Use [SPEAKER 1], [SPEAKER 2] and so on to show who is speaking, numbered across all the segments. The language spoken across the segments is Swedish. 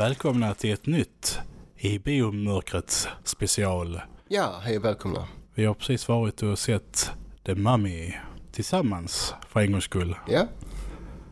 [SPEAKER 1] Välkomna till ett nytt i biomörkret special.
[SPEAKER 2] Ja, hej och välkomna.
[SPEAKER 1] Vi har precis varit och sett The Mummy tillsammans för en gångs skull.
[SPEAKER 2] Ja,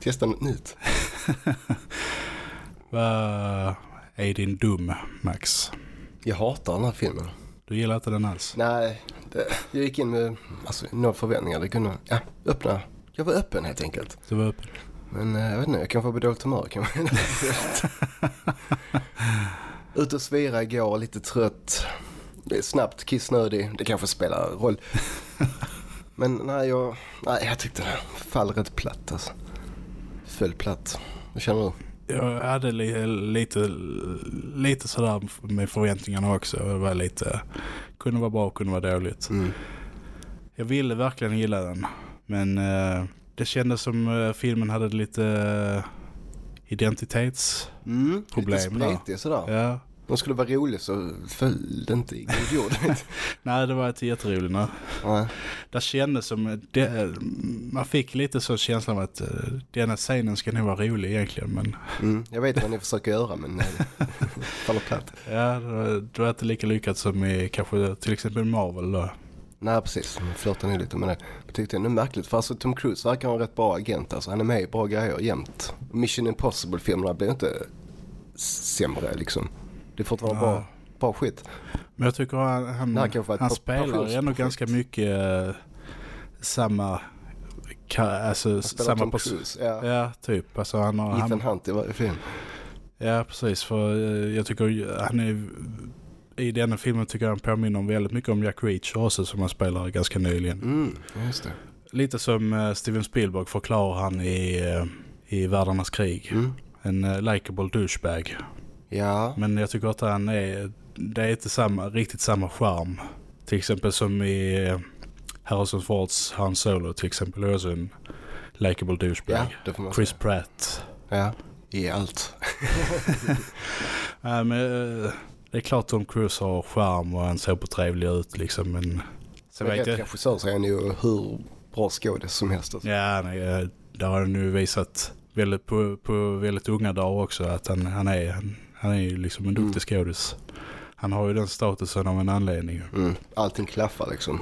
[SPEAKER 2] testa något nytt.
[SPEAKER 1] Vad är din dum, Max?
[SPEAKER 2] Jag hatar den här filmen.
[SPEAKER 1] Du gillar inte den alls?
[SPEAKER 2] Nej, det, jag gick in med alltså, några förväntningar. Det kunde, ja, öppna. Jag var öppen helt enkelt.
[SPEAKER 1] Du var öppen.
[SPEAKER 2] Men eh, jag vet inte, jag kanske var på dåligt humör. Kanske. Ut och svira igår, lite trött. Det är snabbt, kissnödig. Det kanske spelar roll. Men nej, jag, nej, jag tyckte det fall rätt platt alltså. Föll platt. Vad känner du?
[SPEAKER 1] Jag hade li lite, lite sådär med förväntningarna också. Det var lite, kunde vara bra, kunde vara dåligt.
[SPEAKER 2] Mm.
[SPEAKER 1] Jag ville verkligen gilla den. Men eh, det kändes som eh, filmen hade lite eh, identitetsproblem.
[SPEAKER 2] Mm, lite spretig sådär.
[SPEAKER 1] Ja.
[SPEAKER 2] De skulle vara rolig så föll det inte i god jord.
[SPEAKER 1] Nej, det var inte jätteroligt. Nej. Det kändes som... Det, man fick lite så känslan av att eh, denna scenen ska nog vara rolig egentligen. Men
[SPEAKER 2] Mm, jag vet vad ni försöker göra men eh, faller platt.
[SPEAKER 1] ja, det var, det var inte lika lyckat som i kanske till exempel Marvel då.
[SPEAKER 2] Nej precis, de flörtar nu lite med det. Jag tyckte det är rätt för alltså Tom Cruise verkar ha en rätt bra agent. Alltså, han är med i bra grejer jämt. Mission Impossible-filmerna blir inte sämre liksom. Det är fortfarande
[SPEAKER 1] Ja.
[SPEAKER 2] bra, bra skit.
[SPEAKER 1] Men jag tycker han, han,
[SPEAKER 2] ett
[SPEAKER 1] han
[SPEAKER 2] pa-
[SPEAKER 1] spelar ändå ganska mycket eh, samma... Alltså samma
[SPEAKER 2] Tom
[SPEAKER 1] pers-
[SPEAKER 2] Cruise. Ja.
[SPEAKER 1] Ja, typ. Alltså han har...
[SPEAKER 2] Ethan
[SPEAKER 1] Han,
[SPEAKER 2] Hunt i varje film.
[SPEAKER 1] ja, precis. För eh, jag tycker han är... I denna filmen tycker jag han påminner om väldigt mycket om Jack Reacher också som han spelar ganska nyligen.
[SPEAKER 2] Mm, just det.
[SPEAKER 1] Lite som eh, Steven Spielberg förklarar han i, eh, i Världarnas krig.
[SPEAKER 2] Mm.
[SPEAKER 1] En uh, likable douchebag.
[SPEAKER 2] Ja,
[SPEAKER 1] Men jag tycker att han är... Det är inte samma, riktigt samma charm. Till exempel som i eh, Harrison Fords Han Solo till exempel. också en likable douchebag.
[SPEAKER 2] ja
[SPEAKER 1] Chris. Pratt.
[SPEAKER 2] Ja, i allt.
[SPEAKER 1] Nej, men, eh, det är klart Tom Cruise har charm och han ser på trevlig ut liksom. Men sen
[SPEAKER 2] Men
[SPEAKER 1] vet
[SPEAKER 2] rätt regissör så är han ju hur bra skådis som helst. Alltså.
[SPEAKER 1] Ja, nej, det har han nu visat väldigt på, på väldigt unga dagar också att han, han är han, han är ju liksom en duktig skådis. Han har ju den statusen av en anledning.
[SPEAKER 2] Mm, allting klaffar liksom.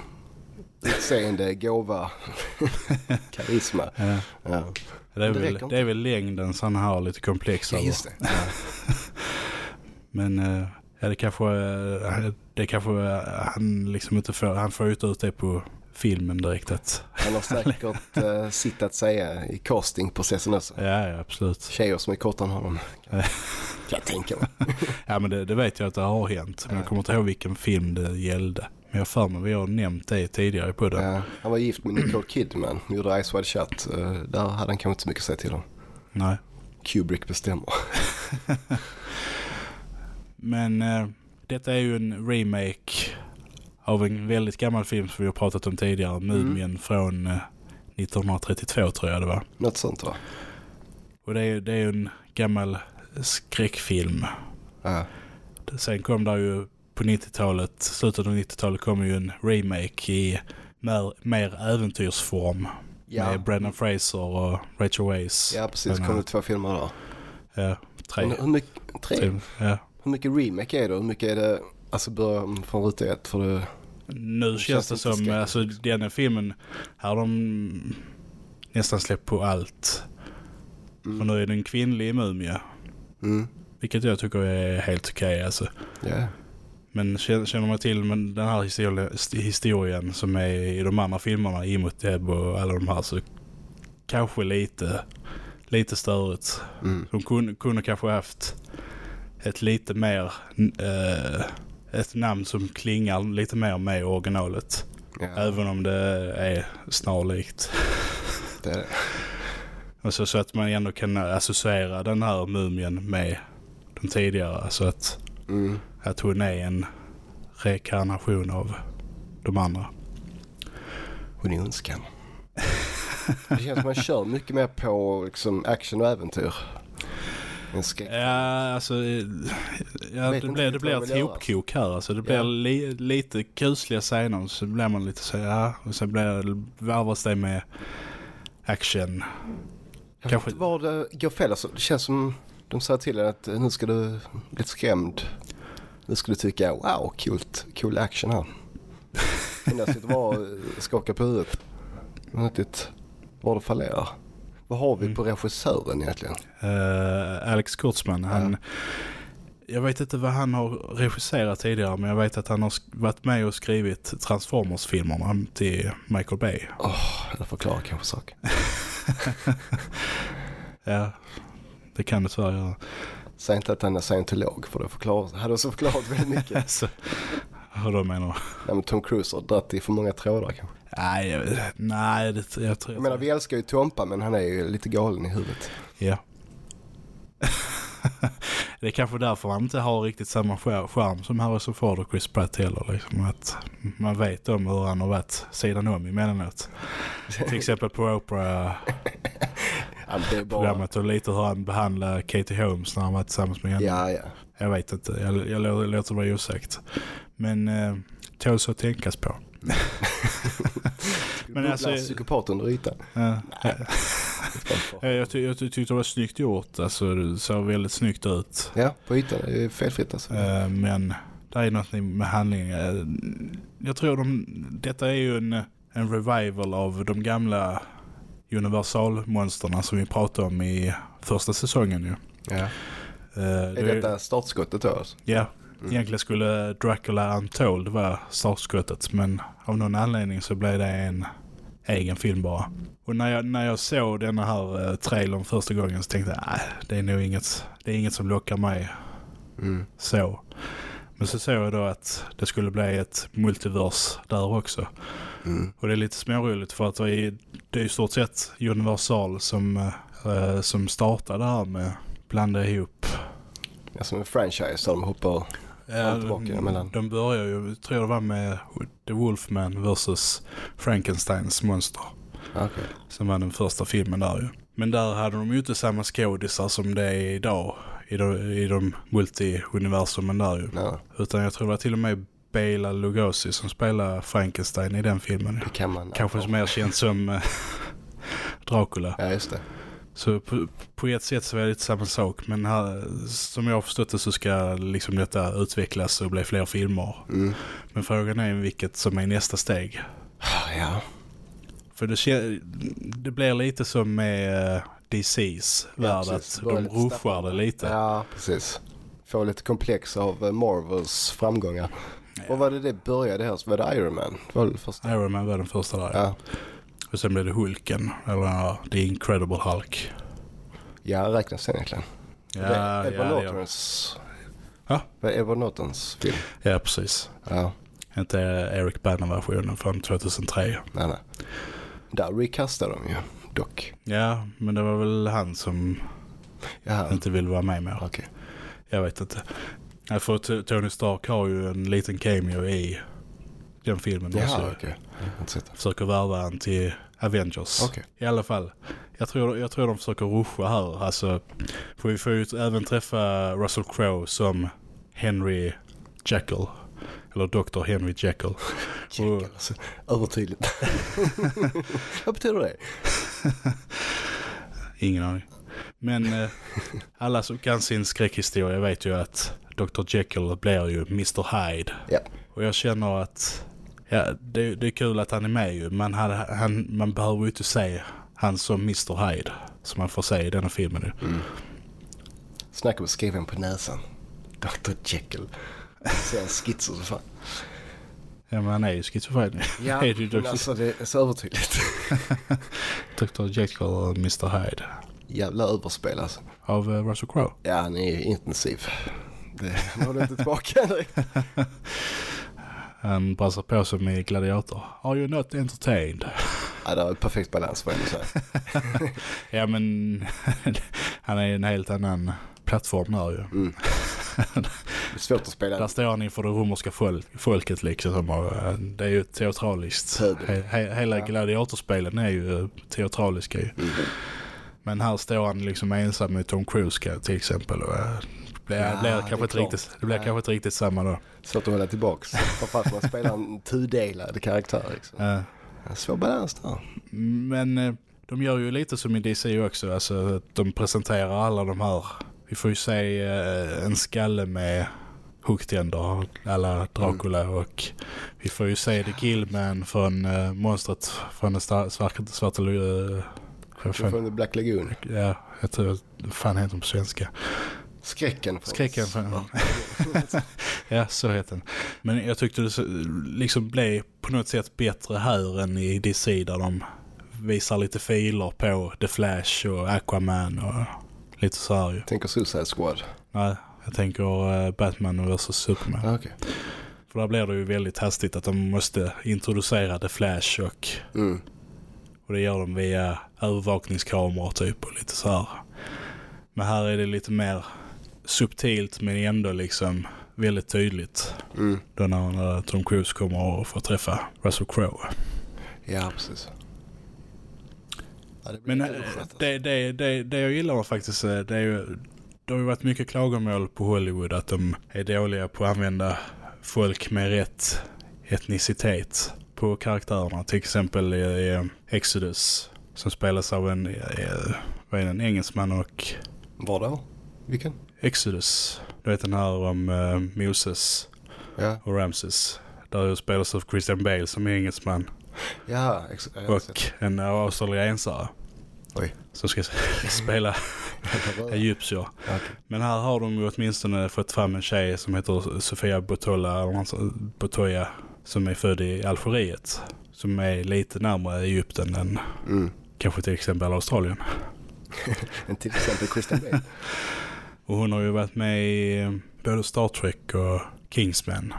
[SPEAKER 2] Utseende, gåva, karisma.
[SPEAKER 1] Ja.
[SPEAKER 2] Ja,
[SPEAKER 1] Det, är
[SPEAKER 2] Det
[SPEAKER 1] väl, det är väl längden som han har lite komplex
[SPEAKER 2] ja
[SPEAKER 1] över.
[SPEAKER 2] just det. Ja.
[SPEAKER 1] Men eh, ja, det kanske, eh, det kanske eh, han liksom inte får, han får inte ut det på filmen direkt. Att,
[SPEAKER 2] Han har säkert uh, sitt att säga i castingprocessen också.
[SPEAKER 1] ja, ja, absolut.
[SPEAKER 2] Tjejer som är kortare än honom. Kan jag tänka mig.
[SPEAKER 1] Ja, men det, det vet jag att det har hänt. Men jag kommer inte ihåg vilken film det gällde. Men jag för mig, vi har nämnt det tidigare på den.
[SPEAKER 2] Ja, han var gift med Nicole Kidman, gjorde Ice Wide Shut. Där hade han kanske inte så mycket att säga till om.
[SPEAKER 1] Nej.
[SPEAKER 2] Kubrick bestämmer.
[SPEAKER 1] Men eh, detta är ju en remake av en väldigt gammal film som vi har pratat om tidigare. Mumien från eh, 1932 tror jag det var.
[SPEAKER 2] Något sånt va?
[SPEAKER 1] Och det är, det är en gammal skräckfilm.
[SPEAKER 2] Ja.
[SPEAKER 1] Sen kom det ju på 90-talet, slutet av 90-talet kom ju en remake i mer, mer äventyrsform.
[SPEAKER 2] Ja.
[SPEAKER 1] Med Brendan Fraser och Rachel Weisz.
[SPEAKER 2] ja, precis.
[SPEAKER 1] Den
[SPEAKER 2] kom det två filmer där.
[SPEAKER 1] Ja, tre.
[SPEAKER 2] Hur mycket, tre?
[SPEAKER 1] tre ja.
[SPEAKER 2] Hur mycket remake är det? Hur mycket är det, alltså från ruta ett? För det,
[SPEAKER 1] Nu känns,
[SPEAKER 2] känns
[SPEAKER 1] det som,
[SPEAKER 2] skräckigt,
[SPEAKER 1] alltså denna filmen, här har de nästan släppt på allt.
[SPEAKER 2] Mm.
[SPEAKER 1] Och nu är det en kvinnlig mumie.
[SPEAKER 2] mm,
[SPEAKER 1] Vilket jag tycker är helt okej alltså.
[SPEAKER 2] ja.
[SPEAKER 1] Men känner känner man till men den här historien, historien som är i de andra filmerna, Imhotep och alla de här så kanske lite, lite störigt.
[SPEAKER 2] Mm.
[SPEAKER 1] De kunde, kunde kanske haft ett lite mer, eh, ett namn som klingar lite mer med originalet.
[SPEAKER 2] ja.
[SPEAKER 1] Även om det är snarlikt.
[SPEAKER 2] Det är det.
[SPEAKER 1] Alltså, så att man ändå kan associera den här mumien med de tidigare. Så att,
[SPEAKER 2] Mm.
[SPEAKER 1] att hon är en rekarnation av de andra.
[SPEAKER 2] Hon är ondskan. Det känns som man kör mycket mer på liksom, action och äventyr. En skräck.
[SPEAKER 1] Ja, alltså... eh, Ja,
[SPEAKER 2] Vet
[SPEAKER 1] det blir, det blir ett hopkok här. Alltså, det blir
[SPEAKER 2] Ja.
[SPEAKER 1] li, lite kusliga scener. Så blir man lite så ja. Och sen blir det, varvas det med action.
[SPEAKER 2] Jag vet
[SPEAKER 1] kanske-
[SPEAKER 2] inte var det går fel. Alltså, det känns som De sa till en att eh, nu ska du bli skrämd. Nu ska du tycka wow, coolt, cool action här. Men jag sitter bara och skakar på huvudet. Jag vet inte var det fallerar. Vad har vi på regissören egentligen?
[SPEAKER 1] Eh, Alex Kurtzman, han... Jag vet inte vad han har regisserat tidigare men jag vet att han har varit med och skrivit Transformers-filmerna till Michael Bay.
[SPEAKER 2] Åh, det förklarar kanske saker.
[SPEAKER 1] Ja, det kan det tyvärr göra.
[SPEAKER 2] Säg inte att han är scientolog för det förklarar, hade så förklarat väldigt mycket.
[SPEAKER 1] Alltså, hur då menar du?
[SPEAKER 2] Nej, men Tom Cruise har dragit i för många trådar kanske.
[SPEAKER 1] Nej, nej det, jag tror...
[SPEAKER 2] Jag menar vi älskar ju Tompa men han är ju lite galen i huvudet.
[SPEAKER 1] Ja. det är kanske därför man inte har riktigt samma charm som Harrison Ford och Chris Pratt heller. Liksom, att man vet om hur han har varit sidan om emellanåt. Till exempel på
[SPEAKER 2] är bara...
[SPEAKER 1] och lite hur han behandlade Katie Holmes när han var tillsammans med henne.
[SPEAKER 2] Ja, ja.
[SPEAKER 1] Jag vet inte, jag, jag lå- låter det vara osagt. Men eh, tåls att tänkas på.
[SPEAKER 2] Men
[SPEAKER 1] alltså-
[SPEAKER 2] psykopat under ytan.
[SPEAKER 1] Ja. Ja, jag, ty jag ty tyckte det var snyggt gjort. Alltså, det såg väldigt snyggt ut.
[SPEAKER 2] Ja, på ytan. Det är felfritt alltså.
[SPEAKER 1] Eh, men det är något med handlingen. Eh, jag tror de, detta är ju en, en revival av de gamla universalmonsterna som vi pratade om i första säsongen ju.
[SPEAKER 2] Ja.
[SPEAKER 1] Eh,
[SPEAKER 2] Är
[SPEAKER 1] det-
[SPEAKER 2] detta startskottet då alltså?
[SPEAKER 1] Ja,
[SPEAKER 2] Mm.
[SPEAKER 1] egentligen skulle Dracula Untold vara startskottet men av någon anledning så blev det en egen film bara. Och när jag, när jag såg den här eh, trailern första gången så tänkte jag nej, det är nog inget, det är inget som lockar mig
[SPEAKER 2] Mm.
[SPEAKER 1] så. Men så såg jag då att det skulle bli ett multivers där också.
[SPEAKER 2] Mm.
[SPEAKER 1] Och det är lite småroligt för att det är, det är i stort sett Universal som, eh, som startade här med blanda ihop
[SPEAKER 2] Ja, som en franchise där de hoppar fram och tillbaka emellan.
[SPEAKER 1] de börjar ju, jag tror det var med The Wolfman versus Frankensteins monster.
[SPEAKER 2] Okej.
[SPEAKER 1] Som var den första filmen där ju. Men där hade de ju inte samma skådisar som det är idag i de, i de multi-universumen där ju.
[SPEAKER 2] Nej,
[SPEAKER 1] Utan jag tror det var till och med Bela Lugosi som spelar Frankenstein i den filmen.
[SPEAKER 2] det kan man.
[SPEAKER 1] Kanske som mer känd som eh, Dracula.
[SPEAKER 2] Ja, just det.
[SPEAKER 1] Så på, på ett sätt så är det lite samma sak. Men här, som jag har förstått det så ska liksom detta utvecklas och bli fler filmer.
[SPEAKER 2] Mm.
[SPEAKER 1] Men frågan är vilket som är nästa steg.
[SPEAKER 2] Ah, Ja.
[SPEAKER 1] För det, det blir lite som med eh, DC's värld
[SPEAKER 2] precis.
[SPEAKER 1] att de ruschar
[SPEAKER 2] snabbt.
[SPEAKER 1] det lite.
[SPEAKER 2] Ja, precis. Får lite komplex av eh, Marvels framgångar. Och var det det började här så var det Iron Man. Var det första.
[SPEAKER 1] Iron Man var den första där.
[SPEAKER 2] Ja.
[SPEAKER 1] Och sen blev det Hulken. Eller ja, The Incredible Hulk.
[SPEAKER 2] Ja, räknas den egentligen.
[SPEAKER 1] Ja,
[SPEAKER 2] det är Edward
[SPEAKER 1] ja, ja.
[SPEAKER 2] Nortons...
[SPEAKER 1] Ja.
[SPEAKER 2] Vad är Edward Nortons film?
[SPEAKER 1] ja, precis.
[SPEAKER 2] Ja.
[SPEAKER 1] Inte Eric Banner-versionen från 2003.
[SPEAKER 2] Nej, nej. Där recastade de ju dock.
[SPEAKER 1] Ja, men det var väl han som
[SPEAKER 2] Jaha,
[SPEAKER 1] inte ville vara med mer.
[SPEAKER 2] okej.
[SPEAKER 1] Jag vet inte. Ja, för Tony Stark har ju en liten cameo i den filmen
[SPEAKER 2] Jaha,
[SPEAKER 1] också.
[SPEAKER 2] det.
[SPEAKER 1] Försöker värva han till Avengers.
[SPEAKER 2] Okej.
[SPEAKER 1] I alla fall. Jag tror, jag tror de försöker ruscha här. Alltså, för vi får ju även träffa Russell Crowe som Henry Jekyll. Eller Dr. Henry Jekyll.
[SPEAKER 2] Jekyll, alltså. Övertydligt. Vad betyder det?
[SPEAKER 1] Ingen aning. Men eh, alla som kan sin skräckhistoria vet ju att Dr. Jekyll blir ju Mr. Hyde.
[SPEAKER 2] Ja.
[SPEAKER 1] Och jag känner att ja, det, det är kul att han är med ju. Men han, han, man behöver ju inte se han som Mr. Hyde. Som man får se i denna filmen nu.
[SPEAKER 2] Mm. Snacka om skriven på näsan. Dr Jekyll. Ser schizo så fan.
[SPEAKER 1] Ja men han är ju schizofren.
[SPEAKER 2] Ja,
[SPEAKER 1] är det ju
[SPEAKER 2] men alltså det är så övertydligt.
[SPEAKER 1] Dr. Jekyll och Mr. Hyde.
[SPEAKER 2] Jävla överspel alltså.
[SPEAKER 1] Av uh, Russell Crowe.
[SPEAKER 2] Ja, han är intensiv. Det håller inte tillbaka direkt.
[SPEAKER 1] Han brassar på sig med gladiator. Are you not entertained?
[SPEAKER 2] Ja, det har perfekt balans får jag säga.
[SPEAKER 1] Ja men han är en helt annan plattform där ju.
[SPEAKER 2] Mm. Det är svårt att spela.
[SPEAKER 1] Där står han inför det romerska folk, folket liksom. Och, det är ju teatraliskt. He, he, hela
[SPEAKER 2] Ja.
[SPEAKER 1] gladiatorspelen är ju teatraliska ju.
[SPEAKER 2] Mm.
[SPEAKER 1] Men här står han liksom ensam med Tom Cruise till exempel. Och, eh, blir,
[SPEAKER 2] Ja,
[SPEAKER 1] blir
[SPEAKER 2] det är
[SPEAKER 1] kanske inte riktigt, det blir
[SPEAKER 2] Nej.
[SPEAKER 1] kanske inte riktigt samma då.
[SPEAKER 2] Svårt att hålla tillbaks. Man spelar en tudelad karaktär. Liksom. Ja, Svår balans där.
[SPEAKER 1] Men eh, de gör ju lite som i DC också. Alltså att de presenterar alla de här vi får ju se eh, en skalle med huggtänder alla Dracula och vi får ju se The Killman från eh, monstret från den svarta, svarta uh,
[SPEAKER 2] Från The Black Lagoon.
[SPEAKER 1] ja, jag tror fan heter den på svenska.
[SPEAKER 2] Skräcken. Från...
[SPEAKER 1] Skräcken från... Ja, så heter den. Men jag tyckte det liksom blev på något sätt bättre här än i DC där de visar lite filer på The Flash och Aquaman och lite så här ju.
[SPEAKER 2] Tänker Suicide Squad.
[SPEAKER 1] Nej, jag tänker eh, Batman vs Superman.
[SPEAKER 2] Ah, Okej.
[SPEAKER 1] För där blir det ju väldigt hastigt att de måste introducera The Flash och,
[SPEAKER 2] Mm.
[SPEAKER 1] och det gör de via övervakningskameror typ och lite så här. Men här är det lite mer subtilt men ändå liksom väldigt tydligt.
[SPEAKER 2] Mm.
[SPEAKER 1] Då när eh, Tom Cruise kommer och får träffa Russell Crowe.
[SPEAKER 2] Ja, precis. Ja, det
[SPEAKER 1] Men eh, det, det, det, det jag gillar faktiskt eh, det är ju det har ju varit mycket klagomål på Hollywood att de är dåliga på att använda folk med rätt etnicitet på karaktärerna. Till exempel i, Exodus som spelas av en, eh, vad är det, en engelsman och
[SPEAKER 2] Var då? Vilken?
[SPEAKER 1] Exodus. Du vet den här om eh, Moses
[SPEAKER 2] Ja,
[SPEAKER 1] och Ramses. Där spelas av Christian Bale som är engelsman.
[SPEAKER 2] ja,
[SPEAKER 1] och en australiensare
[SPEAKER 2] Oj.
[SPEAKER 1] som ska spela egyptier.
[SPEAKER 2] Okej.
[SPEAKER 1] Men här har de ju åtminstone fått fram en tjej som heter Sofia Botola, Botoya som är född i Algeriet. Som är lite närmare Egypten än
[SPEAKER 2] Mm.
[SPEAKER 1] kanske till exempel Australien.
[SPEAKER 2] Men till exempel Christian Bale.
[SPEAKER 1] Och hon har ju varit med i eh, både Star Trek och Kingsman.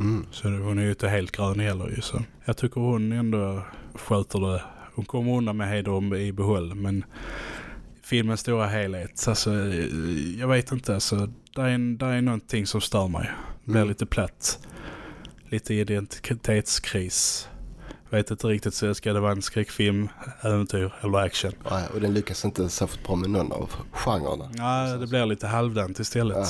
[SPEAKER 2] Mm.
[SPEAKER 1] Så hon är ju inte helt grön heller ju. Så jag tycker hon ändå sköter det. Hon kommer undan med heder i behåll. Men filmens stora helhet, alltså, eh, jag vet inte. Alltså, där, är, där är någonting som stör mig. Det blir
[SPEAKER 2] Mm.
[SPEAKER 1] lite platt. Lite identitetskris. Jag vet inte riktigt så ska det vara en skräckfilm, äventyr eller action.
[SPEAKER 2] Ja, och den lyckas inte särskilt bra med någon av genrerna.
[SPEAKER 1] Nej, det blir lite halvdant istället.
[SPEAKER 2] Ja.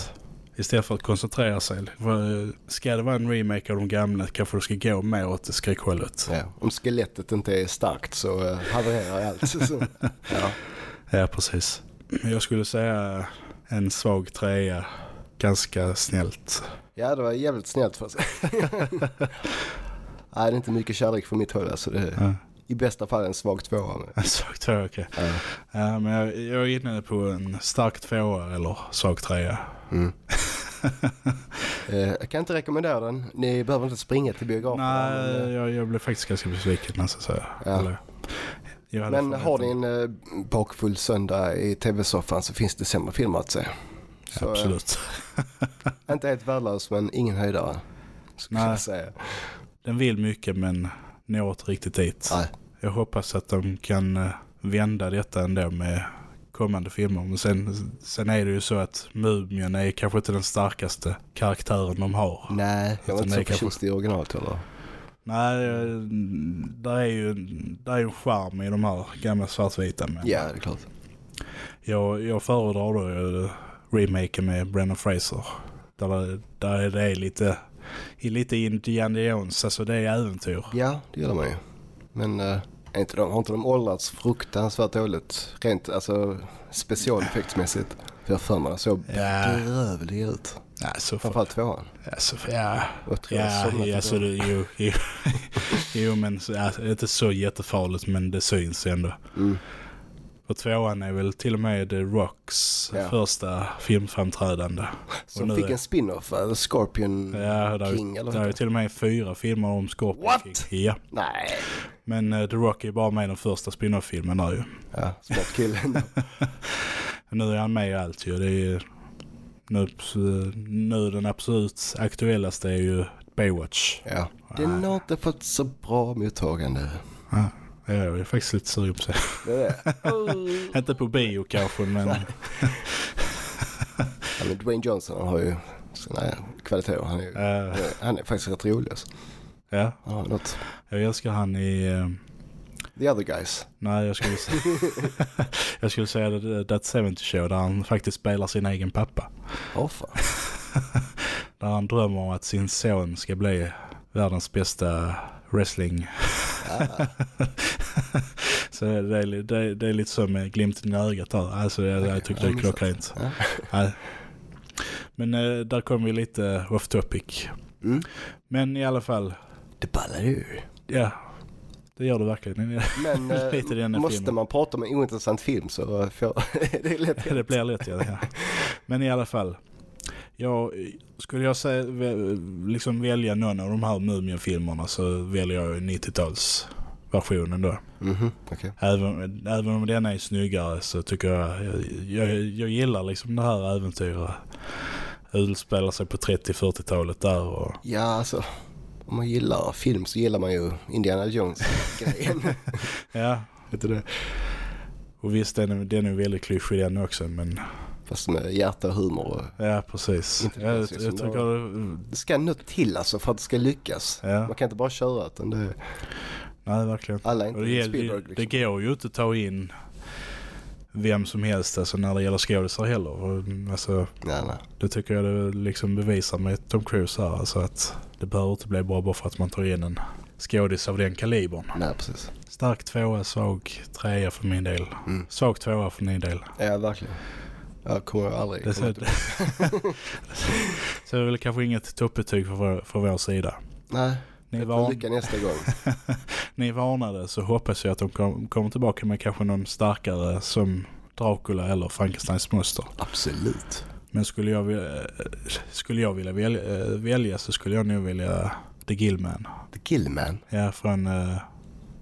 [SPEAKER 1] Istället för att koncentrera sig. För, eh, Ska det vara en remake av de gamla kanske det ska gå mer åt skräckhållet.
[SPEAKER 2] Ja, om skelettet inte är starkt så uh, havererar allt. Så, ja.
[SPEAKER 1] Ja, precis. Jag skulle säga en svag trea. Ganska snällt.
[SPEAKER 2] ja, det var jävligt snällt för sig. Nej, det är inte mycket kärlek från mitt håll. Alltså det är
[SPEAKER 1] Ja.
[SPEAKER 2] i bästa fall en svag tvåa.
[SPEAKER 1] En svag tvåa, okej.
[SPEAKER 2] ja.
[SPEAKER 1] Ja, men jag, jag är inne på en stark tvåa eller svag trea.
[SPEAKER 2] mm. Eh, jag kan inte rekommendera den. Ni behöver inte springa till biografen.
[SPEAKER 1] Nej,
[SPEAKER 2] men, eh,
[SPEAKER 1] jag, jag blev faktiskt ganska besviken nästan säga.
[SPEAKER 2] Ja.
[SPEAKER 1] Eller, jag
[SPEAKER 2] men har ni en eh, bakfull söndag i tv-soffan så finns det sämre filmer att se. Så, eh,
[SPEAKER 1] Absolut.
[SPEAKER 2] inte helt värdelös men ingen höjdare. Skulle
[SPEAKER 1] Nej.
[SPEAKER 2] jag säga.
[SPEAKER 1] Den vill mycket men når inte riktigt dit.
[SPEAKER 2] Nej.
[SPEAKER 1] Jag hoppas att de kan eh, vända detta ändå med kommande filmer. Men sen, sen är det ju så att Mumien är kanske inte den starkaste karaktären de har.
[SPEAKER 2] Nej, jag var inte
[SPEAKER 1] det
[SPEAKER 2] så förtjust i originalet heller.
[SPEAKER 1] Nej, eh, där är ju där är ju en charm i de här gamla svartvita. Men
[SPEAKER 2] Ja, det är klart.
[SPEAKER 1] jag, jag föredrar då eh, remaken med Brennan Fraser. Där, det- där det är lite, i lite Indiana Jones, alltså det är äventyr.
[SPEAKER 2] Ja, det gör man ju. Men äh, är inte de, har inte de åldrats fruktansvärt dåligt rent alltså specialeffektsmässigt? För jag för mig det såg
[SPEAKER 1] Ja.
[SPEAKER 2] bedrövlig ut.
[SPEAKER 1] Ja, så för,
[SPEAKER 2] Framförallt tvåan.
[SPEAKER 1] alltså, ja, Ja, ja
[SPEAKER 2] på
[SPEAKER 1] så
[SPEAKER 2] den.
[SPEAKER 1] det, jo, jo, jo men så- ja, inte så jättefarligt men det syns ändå.
[SPEAKER 2] Mm.
[SPEAKER 1] Och tvåan är väl till och med Rocks
[SPEAKER 2] Ja.
[SPEAKER 1] första filmframträdande.
[SPEAKER 2] Som fick
[SPEAKER 1] är-
[SPEAKER 2] en spin-off, eller Scorpion
[SPEAKER 1] Ja, där,
[SPEAKER 2] King eller vad
[SPEAKER 1] är
[SPEAKER 2] heter
[SPEAKER 1] till och med fyra filmer om Scorpion
[SPEAKER 2] What?
[SPEAKER 1] King. Ja,
[SPEAKER 2] Nej.
[SPEAKER 1] men eh, The Rock är bara med i den första spin-off-filmen där ju.
[SPEAKER 2] Ja, smart kille ändå.
[SPEAKER 1] Nu är han med i allt ju. Det är nu, nu den absolut aktuellaste är ju Baywatch.
[SPEAKER 2] Ja. Den har inte fått så bra mottagande.
[SPEAKER 1] Ja, jag är faktiskt lite sugen på det.
[SPEAKER 2] Det är det. Oh.
[SPEAKER 1] Inte på bio kanske men...
[SPEAKER 2] Ja, men Dwayne Johnson han har ju sina kvaliteter. Han är, ju,
[SPEAKER 1] eh,
[SPEAKER 2] han är faktiskt rätt rolig. Alltså.
[SPEAKER 1] ja,
[SPEAKER 2] har något.
[SPEAKER 1] jag älskar han i... eh,
[SPEAKER 2] The other guys.
[SPEAKER 1] nej, jag skulle, säga, jag skulle säga That 70 Show där han faktiskt spelar sin egen pappa.
[SPEAKER 2] Åh fan.
[SPEAKER 1] Där han drömmer om att sin son ska bli världens bästa wrestling.
[SPEAKER 2] Ja,
[SPEAKER 1] Så det är, det, är, det är lite som glimten i ögat där. Alltså jag, jag tycker det är klockrent.
[SPEAKER 2] ja.
[SPEAKER 1] Men eh, där kom vi lite off topic.
[SPEAKER 2] Mm.
[SPEAKER 1] Men i alla fall,
[SPEAKER 2] Det ballar ur.
[SPEAKER 1] ja. Det gör det verkligen.
[SPEAKER 2] Men eh,
[SPEAKER 1] Lite den
[SPEAKER 2] måste
[SPEAKER 1] filmen.
[SPEAKER 2] man prata om en ointressant film så får, det är lätt
[SPEAKER 1] det blir lätt ja. Men i alla fall. Jag, skulle jag säga, liksom välja någon av de här Mumien-filmerna så väljer jag ju 90-talsversionen då.
[SPEAKER 2] Mhm, okej.
[SPEAKER 1] Även, även om den är snyggare så tycker jag, jag, jag, jag gillar liksom det här äventyret. Utspelar sig på 30-40-talet där och
[SPEAKER 2] Ja, alltså. Om man gillar film så gillar man ju Indiana Jones-grejen.
[SPEAKER 1] ja.
[SPEAKER 2] Vet du det?
[SPEAKER 1] Och visst den är, den är väldigt klyschig den också men
[SPEAKER 2] Fast med hjärta och humor. Och...
[SPEAKER 1] ja precis.
[SPEAKER 2] Inte
[SPEAKER 1] Jag, jag tycker
[SPEAKER 2] Det ska något till alltså för att det ska lyckas.
[SPEAKER 1] ja,
[SPEAKER 2] Man kan inte bara köra utan det,
[SPEAKER 1] nej verkligen.
[SPEAKER 2] alla är inte
[SPEAKER 1] Och det,
[SPEAKER 2] Spielberg
[SPEAKER 1] det,
[SPEAKER 2] liksom.
[SPEAKER 1] det går ju inte att ta in vem som helst alltså när det gäller skådisar heller. Alltså,
[SPEAKER 2] Nej, nej.
[SPEAKER 1] det tycker jag det liksom bevisar med Tom Cruise här. Alltså att det behöver inte bli bra bara för att man tar in en skådis av den kalibern.
[SPEAKER 2] Nej, precis.
[SPEAKER 1] Stark tvåa, svag trea för min del.
[SPEAKER 2] Mm.
[SPEAKER 1] Svag tvåa för min del.
[SPEAKER 2] Ja, verkligen. Jag kommer aldrig
[SPEAKER 1] Det,
[SPEAKER 2] komma
[SPEAKER 1] så, så det är väl kanske inget toppbetyg för, vår- sida.
[SPEAKER 2] Nej,
[SPEAKER 1] Ni, var,
[SPEAKER 2] lycka nästa gång.
[SPEAKER 1] ni varnade så hoppas jag att de kom, kommer tillbaka med kanske någon starkare som Dracula eller Frankensteins moster.
[SPEAKER 2] Absolut.
[SPEAKER 1] Men skulle jag, vilja- skulle jag vilja välja, eh, välja så skulle jag nog vilja The Gillman.
[SPEAKER 2] The Gillman.
[SPEAKER 1] Ja, från uh,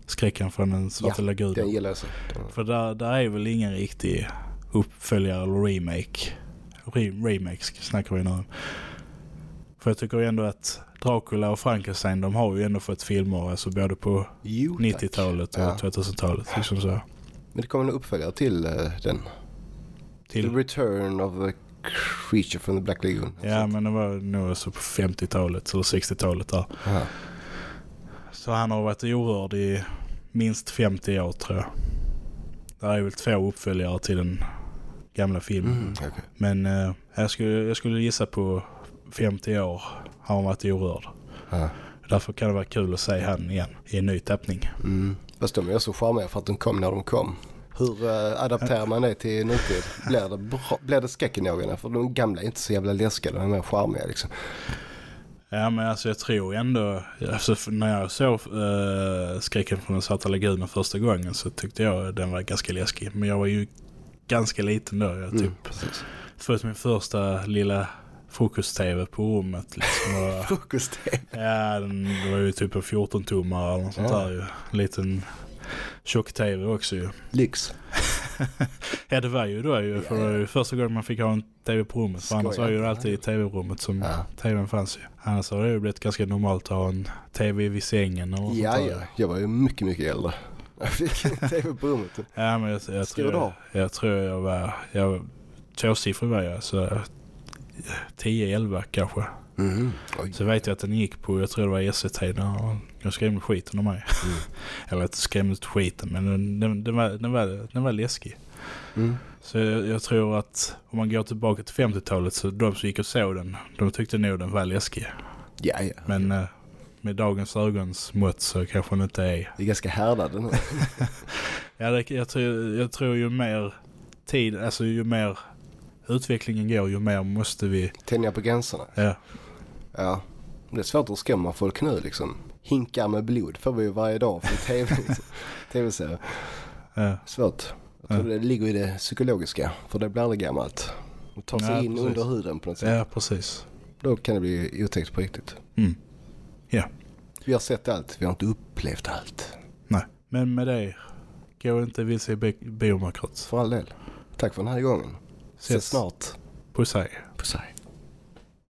[SPEAKER 1] Skräcken från den svarta
[SPEAKER 2] Den
[SPEAKER 1] lagunen.
[SPEAKER 2] gillar jag så. Den-
[SPEAKER 1] För där, där är väl ingen riktig uppföljare eller remake. Re remake snackar vi nu om. För jag tycker ändå att Dracula och Frankenstein de har ju ändå fått filmer alltså både på
[SPEAKER 2] Jo, tack.
[SPEAKER 1] 90-talet och
[SPEAKER 2] Ja.
[SPEAKER 1] 2000-talet. Liksom så.
[SPEAKER 2] Men det kommer en uppföljare till eh, den. The
[SPEAKER 1] Till,
[SPEAKER 2] Return of the Creature from the Black Lagoon.
[SPEAKER 1] ja men det var nog alltså på 50-talet eller 60-talet där.
[SPEAKER 2] Aha.
[SPEAKER 1] Så han har varit orörd i minst 50 år tror jag. Det är väl två uppföljare till den gamla filmen.
[SPEAKER 2] Mm, okej.
[SPEAKER 1] Men eh, jag, skulle, jag skulle gissa på 50 år har han varit orörd.
[SPEAKER 2] Ja.
[SPEAKER 1] Därför kan det vara kul att se han igen i en ny tappning.
[SPEAKER 2] Mm. Fast de är så charmiga för att de kom när de kom. Hur eh, adapterar man det till nutid? Blir det, bra, blir det skräckinjagande? För de gamla är inte så jävla läskiga, de är mer charmiga liksom.
[SPEAKER 1] Ja men alltså jag tror ändå, alltså, när jag såg uh, Skräcken från den svarta lagunen första gången så tyckte jag den var ganska läskig. Men jag var ju ganska liten då. Jag typ
[SPEAKER 2] Mm,
[SPEAKER 1] fått min första lilla frukost-tv på rummet. Liksom,
[SPEAKER 2] Frukost
[SPEAKER 1] ja, den, det var ju typ en 14-tummare eller något sånt
[SPEAKER 2] Ja.
[SPEAKER 1] där ju. En liten tjock-tv också ju.
[SPEAKER 2] Lyx.
[SPEAKER 1] Ja det var ju då ju, för det var ju första gången man fick ha en tv på rummet. För annars var ju det alltid i tv-rummet som
[SPEAKER 2] Ja.
[SPEAKER 1] tvn fanns ju. Annars har det ju blivit ganska normalt att ha en tv vid sängen och sånt
[SPEAKER 2] Ja,
[SPEAKER 1] där.
[SPEAKER 2] ja. Jag var ju mycket, mycket äldre. Jag fick en tv på rummet.
[SPEAKER 1] Ja men jag, jag, tror, jag, jag tror jag var, jag, tvåsiffrig var jag så 10-11 kanske.
[SPEAKER 2] Mm.
[SPEAKER 1] Så vet jag att den gick på, jag tror det var SVT när jag skrämde skiten av mig.
[SPEAKER 2] Mm.
[SPEAKER 1] Eller inte skrämde skiten men den, den, den, var, den, var, den var läskig.
[SPEAKER 2] Mm.
[SPEAKER 1] Så jag, jag tror att om man går tillbaka till 50-talet så de som gick och såg den, de tyckte nog den var läskig.
[SPEAKER 2] Ja, ja.
[SPEAKER 1] Men eh, med dagens ögons mått så kanske den inte är.
[SPEAKER 2] Vi är ganska härdade nu.
[SPEAKER 1] Ja, det, jag, tror, jag tror ju mer tid, alltså ju mer utvecklingen går ju mer måste vi,
[SPEAKER 2] Tänja på gränserna.
[SPEAKER 1] ja,
[SPEAKER 2] Ja. Det är svårt att skrämma folk nu liksom. Hinkar med blod får vi ju varje dag från tv. tv-serier.
[SPEAKER 1] ja,
[SPEAKER 2] Svårt. Jag tror
[SPEAKER 1] Ja.
[SPEAKER 2] det ligger i det psykologiska. För det blir aldrig gammalt. Att ta sig
[SPEAKER 1] Ja,
[SPEAKER 2] in
[SPEAKER 1] precis.
[SPEAKER 2] under huden på något sätt.
[SPEAKER 1] ja precis.
[SPEAKER 2] Då kan det bli otäckt på riktigt.
[SPEAKER 1] Mm.
[SPEAKER 2] Vi har sett allt, vi har inte upplevt allt.
[SPEAKER 1] Nej, men med det, gå inte vilse i bi- biomarkret.
[SPEAKER 2] För all del. Tack för den här gången. Ses
[SPEAKER 1] Ses.
[SPEAKER 2] snart.
[SPEAKER 1] Puss hej.
[SPEAKER 2] Puss hej.